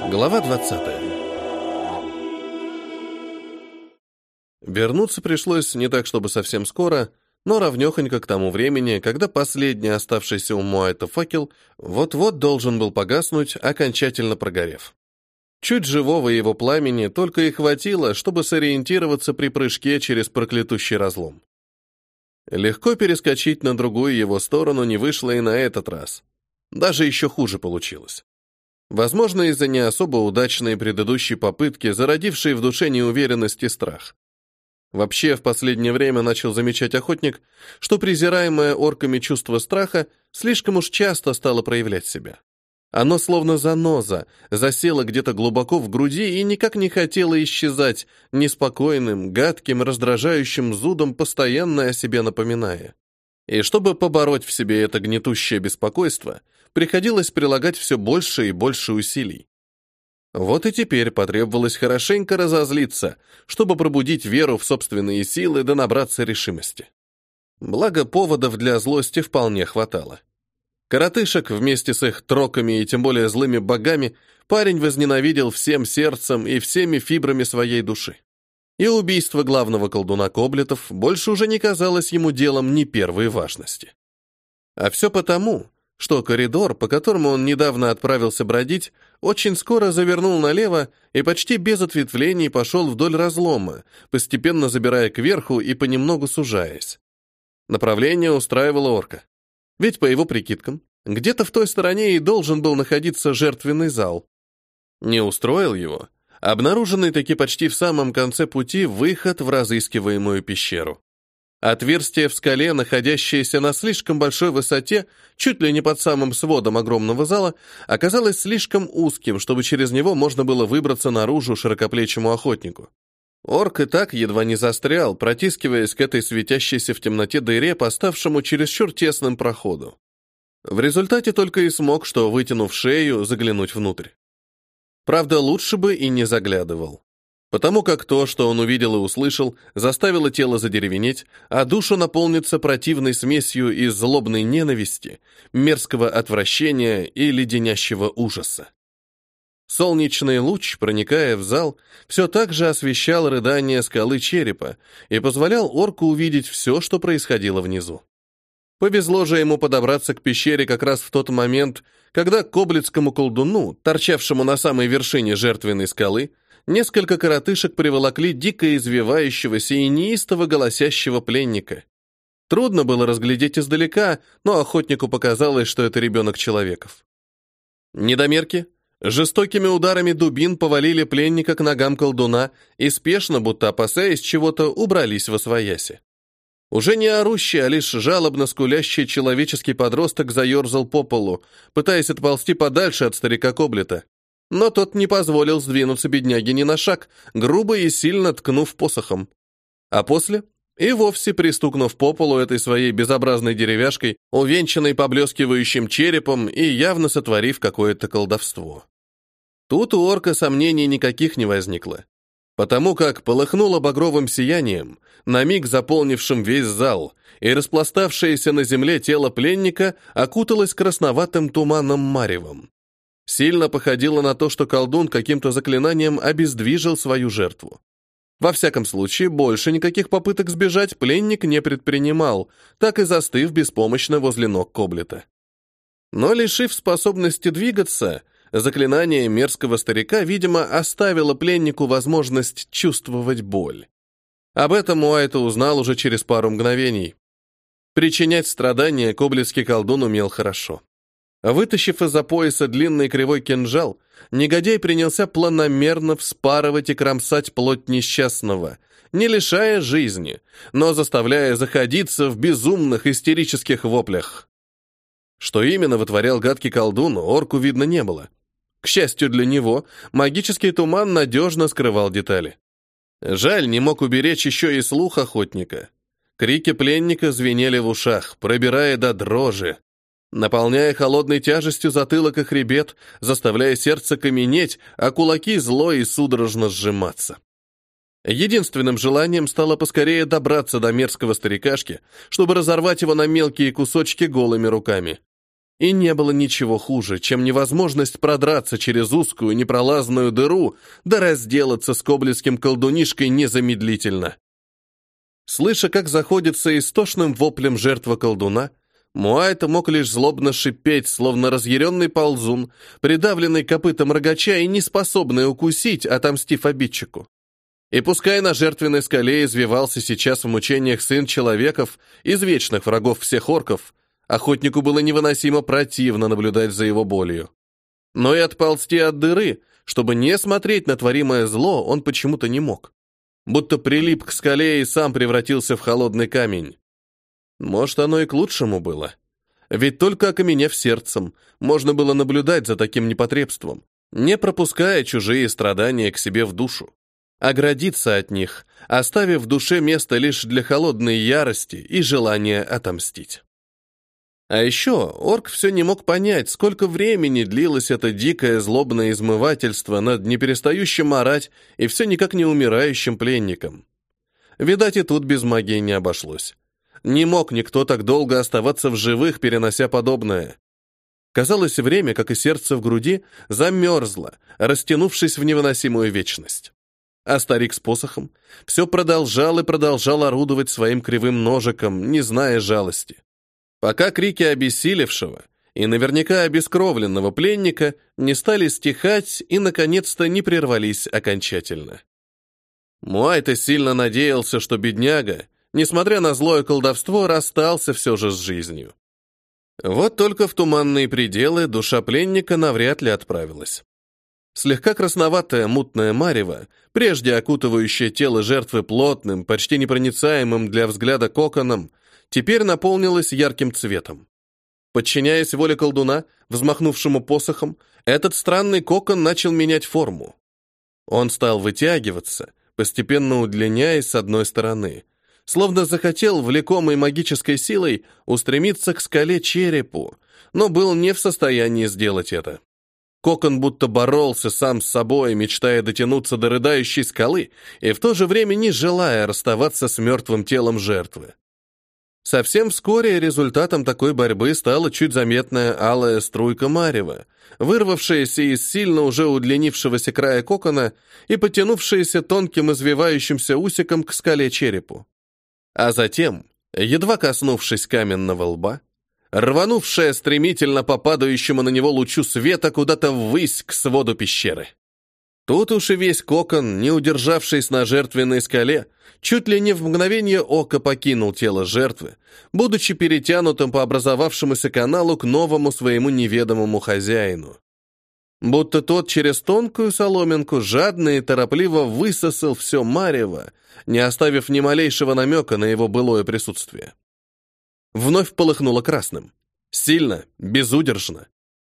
Глава 20. Вернуться пришлось не так, чтобы совсем скоро, но равнёхонько к тому времени, когда последний оставшийся у Муайта факел вот-вот должен был погаснуть, окончательно прогорев. Чуть живого его пламени только и хватило, чтобы сориентироваться при прыжке через проклятущий разлом. Легко перескочить на другую его сторону не вышло и на этот раз. Даже еще хуже получилось. Возможно, из-за не особо удачной предыдущей попытки, зародившей в душе неуверенность и страх. Вообще, в последнее время начал замечать охотник, что презираемое орками чувство страха слишком уж часто стало проявлять себя. Оно словно заноза, засело где-то глубоко в груди и никак не хотело исчезать, неспокойным, гадким, раздражающим зудом, постоянно о себе напоминая. И чтобы побороть в себе это гнетущее беспокойство, приходилось прилагать все больше и больше усилий. Вот и теперь потребовалось хорошенько разозлиться, чтобы пробудить веру в собственные силы да набраться решимости. Благо, поводов для злости вполне хватало. Коротышек вместе с их троками и тем более злыми богами парень возненавидел всем сердцем и всеми фибрами своей души. И убийство главного колдуна Коблетов больше уже не казалось ему делом не первой важности. А все потому, что коридор, по которому он недавно отправился бродить, очень скоро завернул налево и почти без ответвлений пошел вдоль разлома, постепенно забирая кверху и понемногу сужаясь. Направление устраивало орка. Ведь, по его прикидкам, где-то в той стороне и должен был находиться жертвенный зал. Не устроил его, обнаруженный таки почти в самом конце пути выход в разыскиваемую пещеру. Отверстие в скале, находящееся на слишком большой высоте, чуть ли не под самым сводом огромного зала, оказалось слишком узким, чтобы через него можно было выбраться наружу широкоплечему охотнику. Орк и так едва не застрял, протискиваясь к этой светящейся в темноте дыре, поставшему чересчур тесным проходу. В результате только и смог, что, вытянув шею, заглянуть внутрь. Правда, лучше бы и не заглядывал. Потому как то, что он увидел и услышал, заставило тело задеревенеть, а душу наполниться противной смесью из злобной ненависти, мерзкого отвращения и леденящего ужаса. Солнечный луч, проникая в зал, все так же освещал рыдание скалы черепа и позволял орку увидеть все, что происходило внизу. Повезло же ему подобраться к пещере как раз в тот момент, когда коблицкому колдуну, торчавшему на самой вершине жертвенной скалы, несколько коротышек приволокли дико извивающегося и неистово голосящего пленника. Трудно было разглядеть издалека, но охотнику показалось, что это ребенок человеков. Недомерки, Жестокими ударами дубин повалили пленника к ногам колдуна и спешно, будто опасаясь чего-то, убрались во свояси. Уже не орущий, а лишь жалобно скулящий человеческий подросток заерзал по полу, пытаясь отползти подальше от старика Коблета. Но тот не позволил сдвинуться бедняге ни на шаг, грубо и сильно ткнув посохом. А после и вовсе пристукнув по полу этой своей безобразной деревяшкой, увенчанной поблескивающим черепом и явно сотворив какое-то колдовство. Тут у орка сомнений никаких не возникло, потому как полыхнуло багровым сиянием, на миг заполнившим весь зал, и распластавшееся на земле тело пленника окуталось красноватым туманом маревом. Сильно походило на то, что колдун каким-то заклинанием обездвижил свою жертву. Во всяком случае, больше никаких попыток сбежать пленник не предпринимал, так и застыв беспомощно возле ног Коблета. Но, лишив способности двигаться, заклинание мерзкого старика, видимо, оставило пленнику возможность чувствовать боль. Об этом Уайта узнал уже через пару мгновений. Причинять страдания коблетский колдун умел хорошо. Вытащив из-за пояса длинный кривой кинжал, негодяй принялся планомерно вспарывать и кромсать плоть несчастного, не лишая жизни, но заставляя заходиться в безумных истерических воплях. Что именно вытворял гадкий колдун, орку видно не было. К счастью для него, магический туман надежно скрывал детали. Жаль, не мог уберечь еще и слух охотника. Крики пленника звенели в ушах, пробирая до дрожи, наполняя холодной тяжестью затылок и хребет, заставляя сердце каменеть, а кулаки зло и судорожно сжиматься. Единственным желанием стало поскорее добраться до мерзкого старикашки, чтобы разорвать его на мелкие кусочки голыми руками. И не было ничего хуже, чем невозможность продраться через узкую непролазную дыру да разделаться с коблеским колдунишкой незамедлительно. Слыша, как заходится истошным воплем жертва колдуна, Муайта мог лишь злобно шипеть, словно разъяренный ползун, придавленный копытом рогача и неспособный укусить, отомстив обидчику. И пускай на жертвенной скале извивался сейчас в мучениях сын человеков, из вечных врагов всех орков, охотнику было невыносимо противно наблюдать за его болью. Но и отползти от дыры, чтобы не смотреть на творимое зло, он почему-то не мог. Будто прилип к скале и сам превратился в холодный камень. Может, оно и к лучшему было. Ведь только окаменев сердцем, можно было наблюдать за таким непотребством, не пропуская чужие страдания к себе в душу оградиться от них, оставив в душе место лишь для холодной ярости и желания отомстить. А еще орк все не мог понять, сколько времени длилось это дикое злобное измывательство над неперестающим орать и все никак не умирающим пленником. Видать, и тут без магии не обошлось. Не мог никто так долго оставаться в живых, перенося подобное. Казалось, время, как и сердце в груди, замерзло, растянувшись в невыносимую вечность а старик с посохом все продолжал и продолжал орудовать своим кривым ножиком, не зная жалости. Пока крики обессилевшего и наверняка обескровленного пленника не стали стихать и, наконец-то, не прервались окончательно. Муайта сильно надеялся, что бедняга, несмотря на злое колдовство, расстался все же с жизнью. Вот только в туманные пределы душа пленника навряд ли отправилась. Слегка красноватое мутное марево, прежде окутывающее тело жертвы плотным, почти непроницаемым для взгляда коконом, теперь наполнилось ярким цветом. Подчиняясь воле колдуна, взмахнувшему посохом, этот странный кокон начал менять форму. Он стал вытягиваться, постепенно удлиняясь с одной стороны, словно захотел, влекомой магической силой, устремиться к скале черепу, но был не в состоянии сделать это. Кокон будто боролся сам с собой, мечтая дотянуться до рыдающей скалы и в то же время не желая расставаться с мертвым телом жертвы. Совсем вскоре результатом такой борьбы стала чуть заметная алая струйка марева, вырвавшаяся из сильно уже удлинившегося края кокона и потянувшаяся тонким извивающимся усиком к скале черепу. А затем, едва коснувшись каменного лба, рванувшая стремительно по падающему на него лучу света куда-то ввысь к своду пещеры. Тут уж и весь кокон, не удержавшись на жертвенной скале, чуть ли не в мгновение ока покинул тело жертвы, будучи перетянутым по образовавшемуся каналу к новому своему неведомому хозяину. Будто тот через тонкую соломинку жадно и торопливо высосал все марево, не оставив ни малейшего намека на его былое присутствие вновь полыхнуло красным. Сильно, безудержно.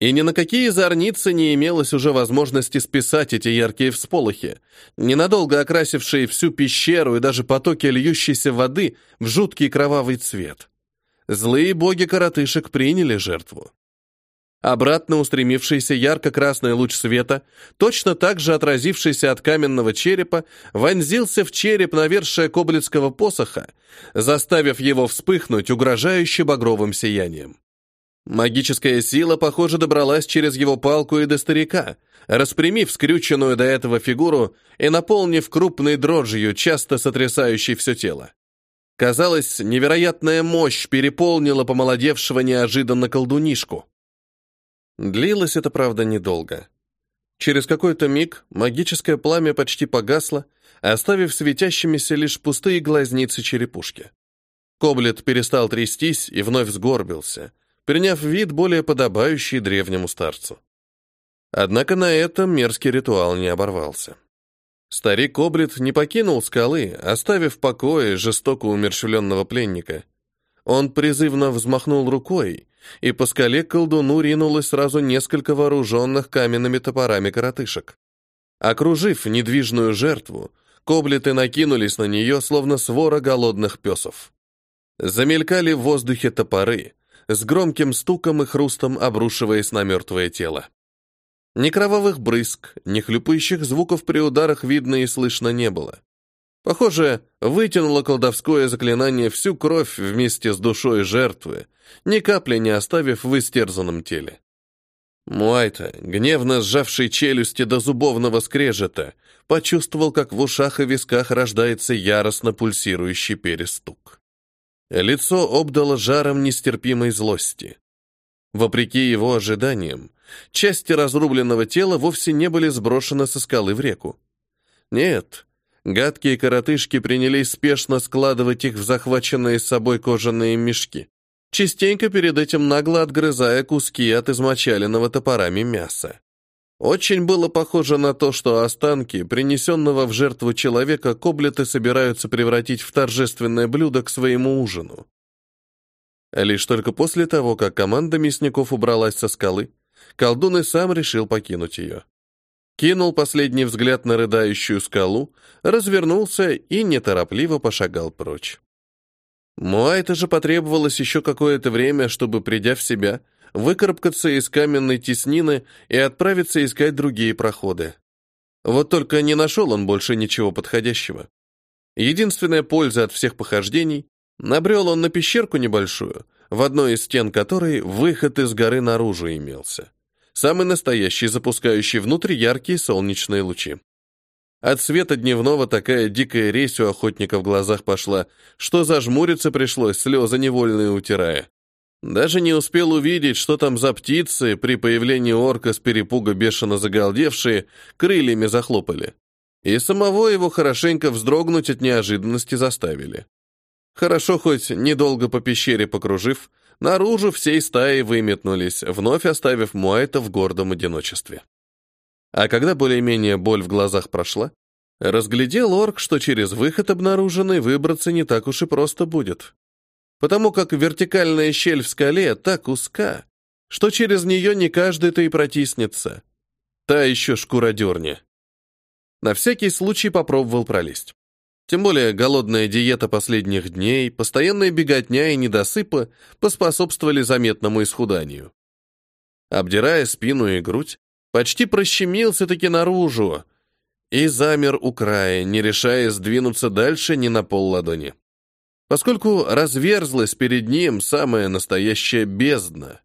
И ни на какие зорницы не имелось уже возможности списать эти яркие всполохи, ненадолго окрасившие всю пещеру и даже потоки льющейся воды в жуткий кровавый цвет. Злые боги коротышек приняли жертву. Обратно устремившийся ярко-красный луч света, точно так же отразившийся от каменного черепа, вонзился в череп навершия коблицкого посоха, заставив его вспыхнуть угрожающе багровым сиянием. Магическая сила, похоже, добралась через его палку и до старика, распрямив скрюченную до этого фигуру и наполнив крупной дрожью, часто сотрясающей все тело. Казалось, невероятная мощь переполнила помолодевшего неожиданно колдунишку. Длилось это, правда, недолго. Через какой-то миг магическое пламя почти погасло, оставив светящимися лишь пустые глазницы черепушки. Коблет перестал трястись и вновь сгорбился, приняв вид более подобающий древнему старцу. Однако на этом мерзкий ритуал не оборвался. Старик Коблет не покинул скалы, оставив в покое жестоко умерщвленного пленника. Он призывно взмахнул рукой, и по скале к колдуну ринулось сразу несколько вооруженных каменными топорами коротышек. Окружив недвижную жертву, коблеты накинулись на нее, словно свора голодных песов. Замелькали в воздухе топоры, с громким стуком и хрустом обрушиваясь на мертвое тело. Ни кровавых брызг, ни хлюпающих звуков при ударах видно и слышно не было. Похоже, вытянуло колдовское заклинание всю кровь вместе с душой жертвы, ни капли не оставив в истерзанном теле. Муайта, гневно сжавший челюсти до зубовного скрежета, почувствовал, как в ушах и висках рождается яростно пульсирующий перестук. Лицо обдало жаром нестерпимой злости. Вопреки его ожиданиям, части разрубленного тела вовсе не были сброшены со скалы в реку. Нет, гадкие коротышки принялись спешно складывать их в захваченные с собой кожаные мешки частенько перед этим нагло отгрызая куски от измочаленного топорами мяса. Очень было похоже на то, что останки, принесенного в жертву человека, коблеты собираются превратить в торжественное блюдо к своему ужину. Лишь только после того, как команда мясников убралась со скалы, колдун и сам решил покинуть ее. Кинул последний взгляд на рыдающую скалу, развернулся и неторопливо пошагал прочь. Муайта же потребовалось еще какое-то время, чтобы, придя в себя, выкарабкаться из каменной теснины и отправиться искать другие проходы. Вот только не нашел он больше ничего подходящего. Единственная польза от всех похождений — набрел он на пещерку небольшую, в одной из стен которой выход из горы наружу имелся. Самый настоящий, запускающий внутрь яркие солнечные лучи. От света дневного такая дикая резь у охотника в глазах пошла, что зажмуриться пришлось, слезы невольные утирая. Даже не успел увидеть, что там за птицы, при появлении орка с перепуга бешено загалдевшие, крыльями захлопали. И самого его хорошенько вздрогнуть от неожиданности заставили. Хорошо хоть, недолго по пещере покружив, наружу всей стаи выметнулись, вновь оставив Муайта в гордом одиночестве. А когда более-менее боль в глазах прошла, разглядел орк, что через выход обнаруженный выбраться не так уж и просто будет. Потому как вертикальная щель в скале так узка, что через нее не каждый-то и протиснется. Та еще шкура дерни. На всякий случай попробовал пролезть. Тем более голодная диета последних дней, постоянная беготня и недосыпа поспособствовали заметному исхуданию. Обдирая спину и грудь, Почти прощемился-таки наружу и замер у края, не решая сдвинуться дальше ни на пол ладони. Поскольку разверзлась перед ним самая настоящая бездна.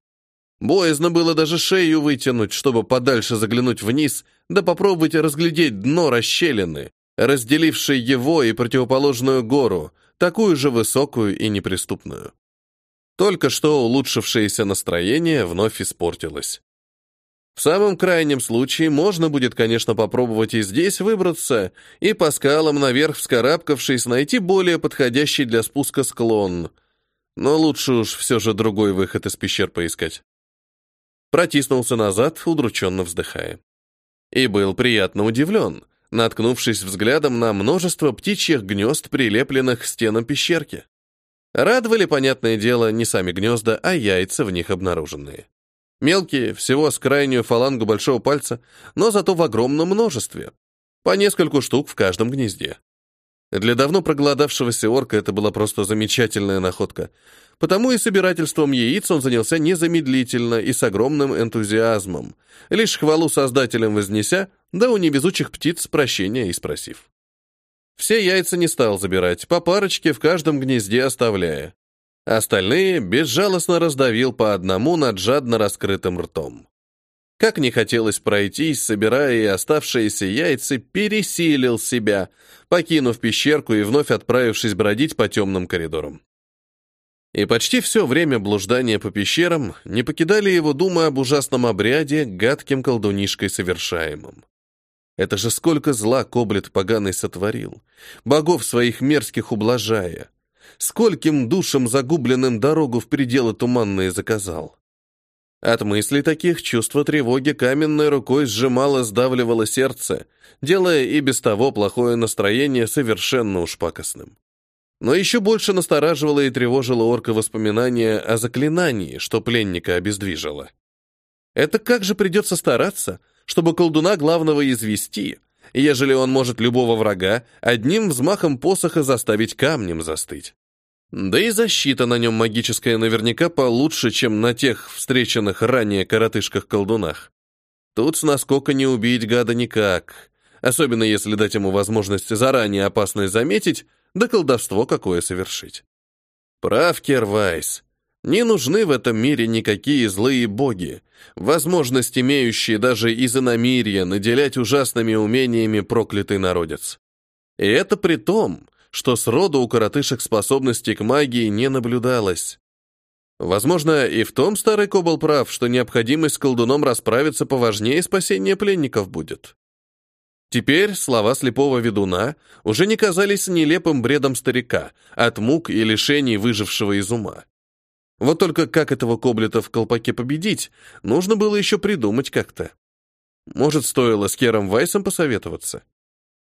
Боязно было даже шею вытянуть, чтобы подальше заглянуть вниз, да попробовать разглядеть дно расщелины, разделившей его и противоположную гору, такую же высокую и неприступную. Только что улучшившееся настроение вновь испортилось. В самом крайнем случае можно будет, конечно, попробовать и здесь выбраться, и по скалам наверх вскарабкавшись найти более подходящий для спуска склон. Но лучше уж все же другой выход из пещер поискать. Протиснулся назад, удрученно вздыхая. И был приятно удивлен, наткнувшись взглядом на множество птичьих гнезд, прилепленных к стенам пещерки. Радовали, понятное дело, не сами гнезда, а яйца в них обнаруженные. Мелкие, всего с крайнюю фалангу большого пальца, но зато в огромном множестве. По нескольку штук в каждом гнезде. Для давно проголодавшегося орка это была просто замечательная находка. Потому и собирательством яиц он занялся незамедлительно и с огромным энтузиазмом, лишь хвалу создателям вознеся, да у невезучих птиц прощения и спросив. Все яйца не стал забирать, по парочке в каждом гнезде оставляя. Остальные безжалостно раздавил по одному над жадно раскрытым ртом. Как не хотелось пройтись, собирая оставшиеся яйца, пересилил себя, покинув пещерку и вновь отправившись бродить по темным коридорам. И почти все время блуждания по пещерам не покидали его думы об ужасном обряде, гадким колдунишкой совершаемым. Это же сколько зла Коблет поганый сотворил, богов своих мерзких ублажая скольким душам загубленным дорогу в пределы туманные заказал. От мыслей таких чувство тревоги каменной рукой сжимало, сдавливало сердце, делая и без того плохое настроение совершенно уж пакостным. Но еще больше настораживало и тревожило орка воспоминания о заклинании, что пленника обездвижило. Это как же придется стараться, чтобы колдуна главного извести, ежели он может любого врага одним взмахом посоха заставить камнем застыть. Да и защита на нем магическая наверняка получше, чем на тех встреченных ранее коротышках-колдунах. Тут с наскока не убить гада никак, особенно если дать ему возможность заранее опасность заметить, да колдовство какое совершить. Прав Кервайс. Не нужны в этом мире никакие злые боги, возможность имеющие даже из иномирья наделять ужасными умениями проклятый народец. И это при том, что сроду у коротышек способностей к магии не наблюдалось. Возможно, и в том старый Кобал прав, что необходимость с колдуном расправиться поважнее спасения пленников будет. Теперь слова слепого ведуна уже не казались нелепым бредом старика, от мук и лишений выжившего из ума. Вот только как этого коблета в колпаке победить, нужно было еще придумать как-то. Может, стоило с Кером Вайсом посоветоваться?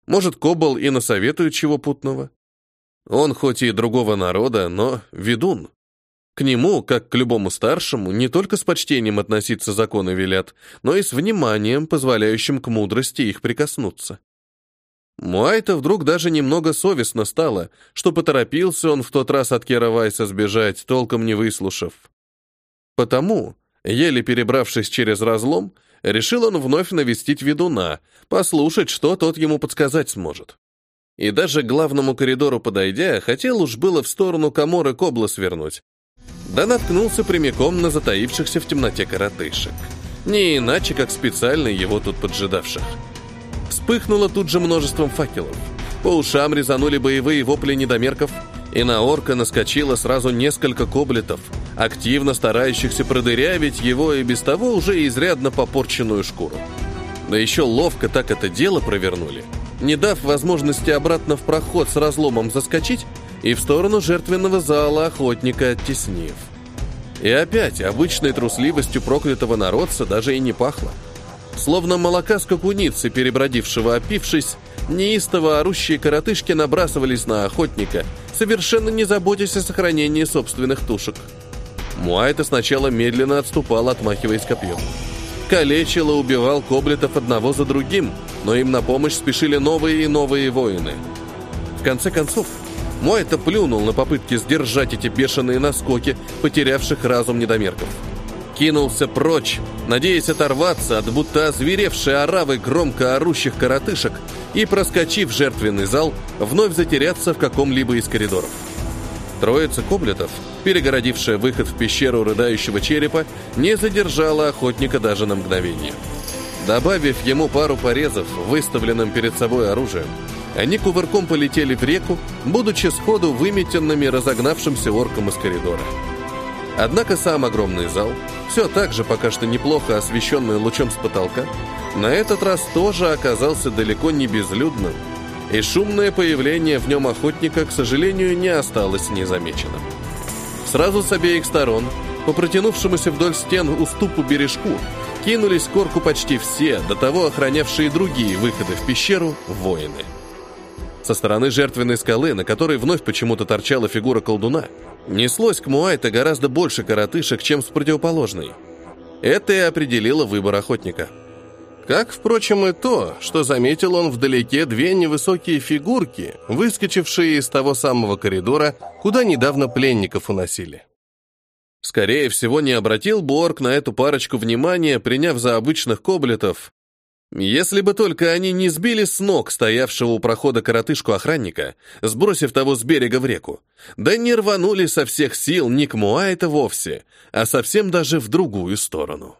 Может, Кобал и насоветует чего путного? Он хоть и другого народа, но ведун. К нему, как к любому старшему, не только с почтением относиться законы велят, но и с вниманием, позволяющим к мудрости их прикоснуться. Муайта вдруг даже немного совестно стало, что поторопился он в тот раз от Кера Вайса сбежать, толком не выслушав. Потому, еле перебравшись через разлом, решил он вновь навестить ведуна, послушать, что тот ему подсказать сможет. И даже к главному коридору подойдя, хотел уж было в сторону Каморы Кобла свернуть, да наткнулся прямиком на затаившихся в темноте коротышек. Не иначе, как специально его тут поджидавших. Вспыхнуло тут же множеством факелов. По ушам резанули боевые вопли недомерков, и на орка наскочило сразу несколько коблетов, активно старающихся продырявить его и без того уже изрядно попорченную шкуру. Да еще ловко так это дело провернули, не дав возможности обратно в проход с разломом заскочить, и в сторону жертвенного зала охотника оттеснив. И опять обычной трусливостью проклятого народца даже и не пахло. Словно молока скакуницы, перебродившего опившись, неистово орущие коротышки набрасывались на охотника, совершенно не заботясь о сохранении собственных тушек. Муайта сначала медленно отступал, отмахиваясь копьем. Калечил и убивал коблетов одного за другим, но им на помощь спешили новые и новые воины. В конце концов, мой-то плюнул на попытки сдержать эти бешеные наскоки, потерявших разум недомерков. Кинулся прочь, надеясь оторваться от будто озверевшей оравы громко орущих коротышек и, проскочив жертвенный зал, вновь затеряться в каком-либо из коридоров. Троица коблетов, перегородившая выход в пещеру рыдающего черепа, не задержала охотника даже на мгновение. Добавив ему пару порезов выставленным перед собой оружием, они кувырком полетели в реку, будучи сходу выметенными разогнавшимся орком из коридора. Однако сам огромный зал, все так же пока что неплохо освещенный лучом с потолка, на этот раз тоже оказался далеко не безлюдным, и шумное появление в нем охотника, к сожалению, не осталось незамеченным. Сразу с обеих сторон, по протянувшемуся вдоль стен уступу бережку, кинулись к орку почти все, до того охранявшие другие выходы в пещеру, воины. Со стороны жертвенной скалы, на которой вновь почему-то торчала фигура колдуна, неслось к Муайта гораздо больше коротышек, чем с противоположной. Это и определило выбор охотника. Как, впрочем, и то, что заметил он вдалеке две невысокие фигурки, выскочившие из того самого коридора, куда недавно пленников уносили. Скорее всего, не обратил Борг на эту парочку внимания, приняв за обычных коблетов, если бы только они не сбили с ног стоявшего у прохода коротышку-охранника, сбросив того с берега в реку, да не рванули со всех сил не к Муайта вовсе, а совсем даже в другую сторону.